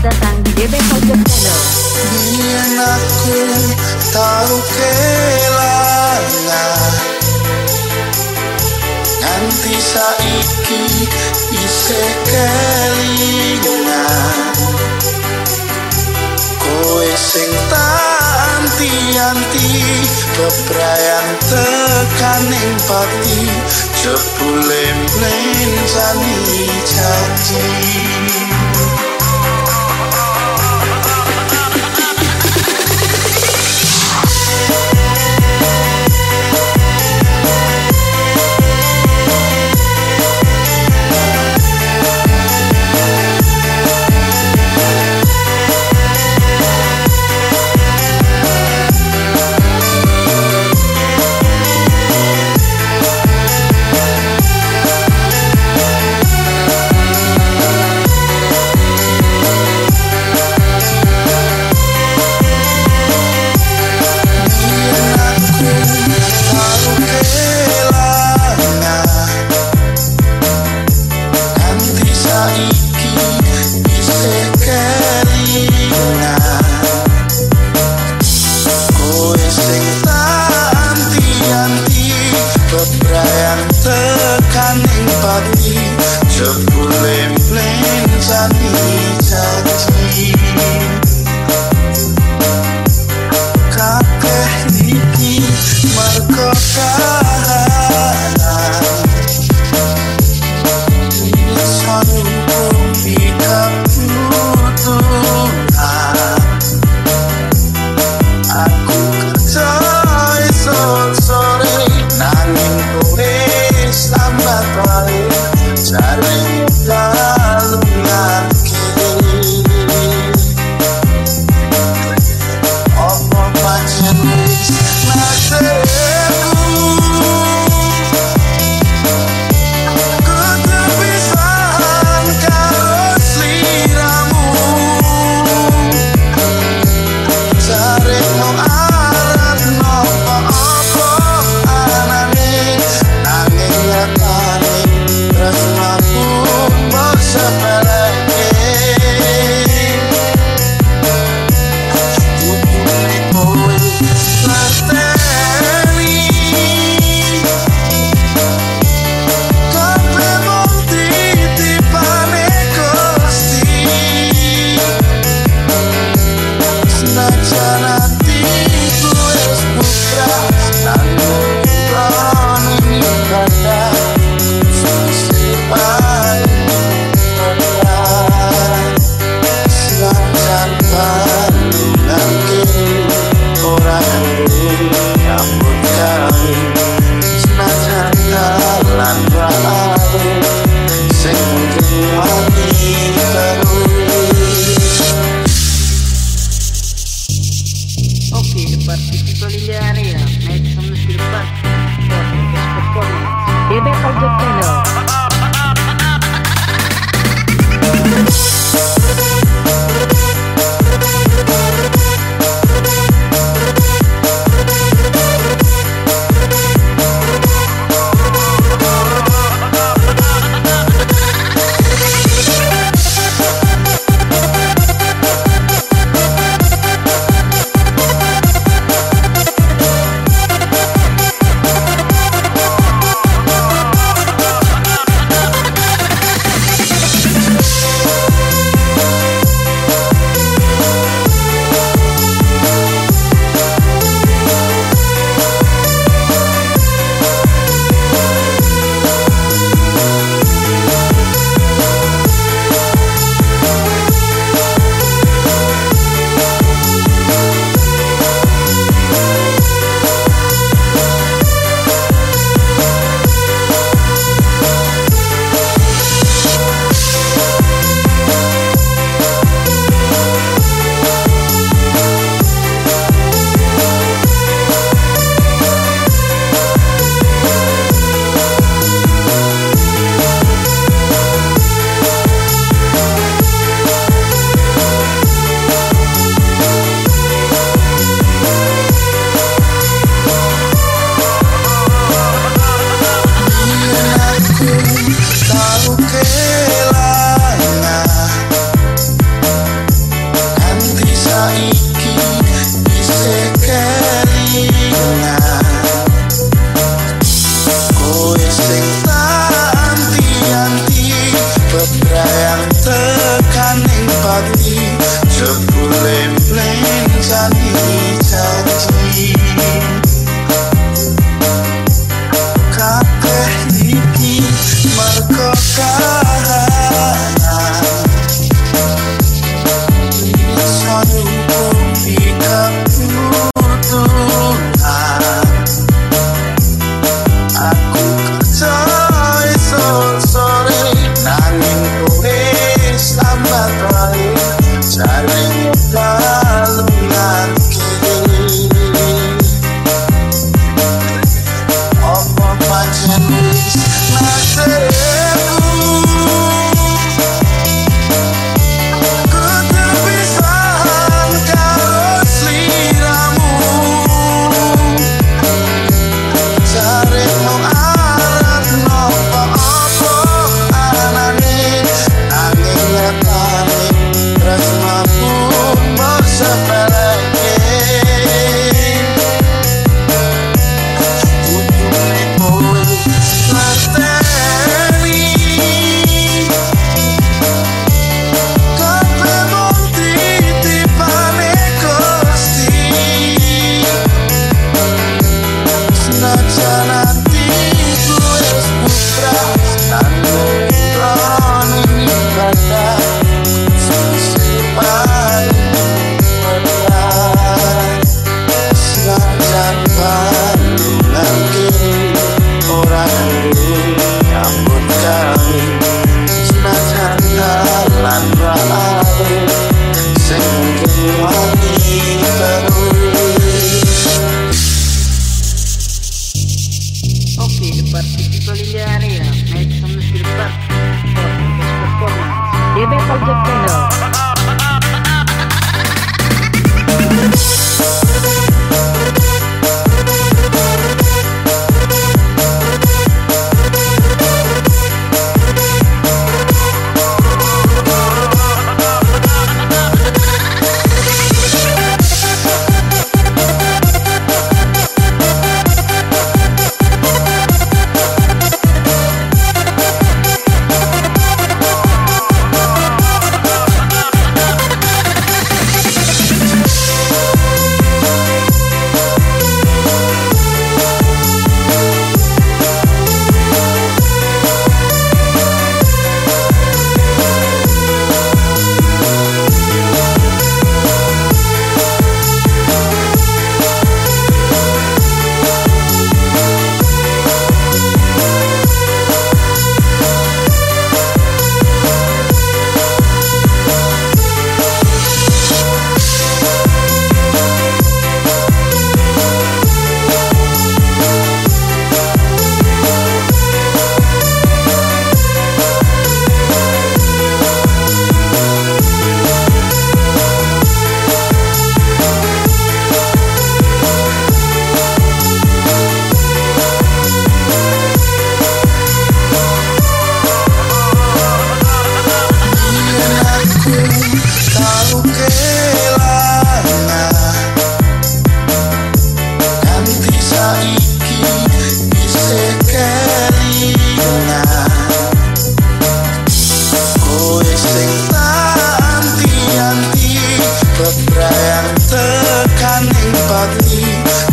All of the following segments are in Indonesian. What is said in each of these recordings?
Selamat datang di DB Podcast Channel. Biyen aku tau kelangan Nganti saiki isih kelingan. Kowe sing anti-anti Bebrayan tekaning pati. Jebule mlencani janji Jebule mleng janji na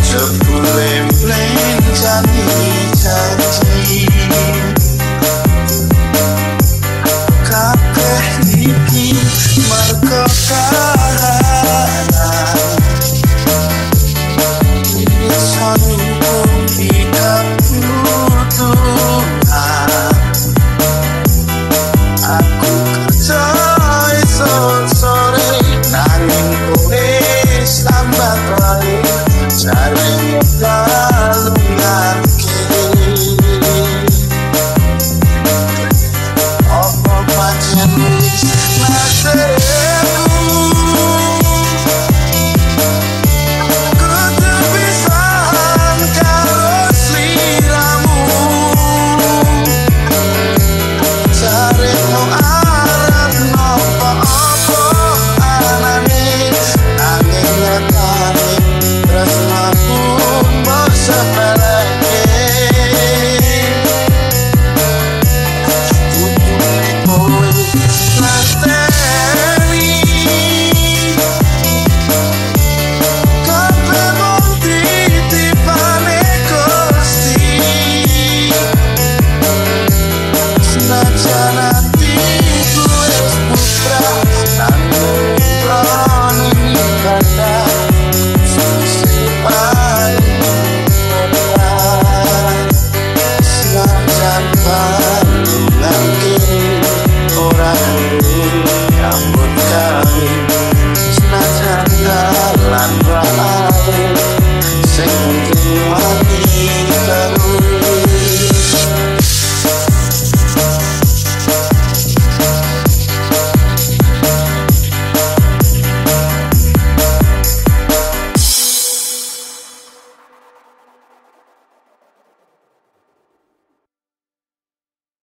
The a blame.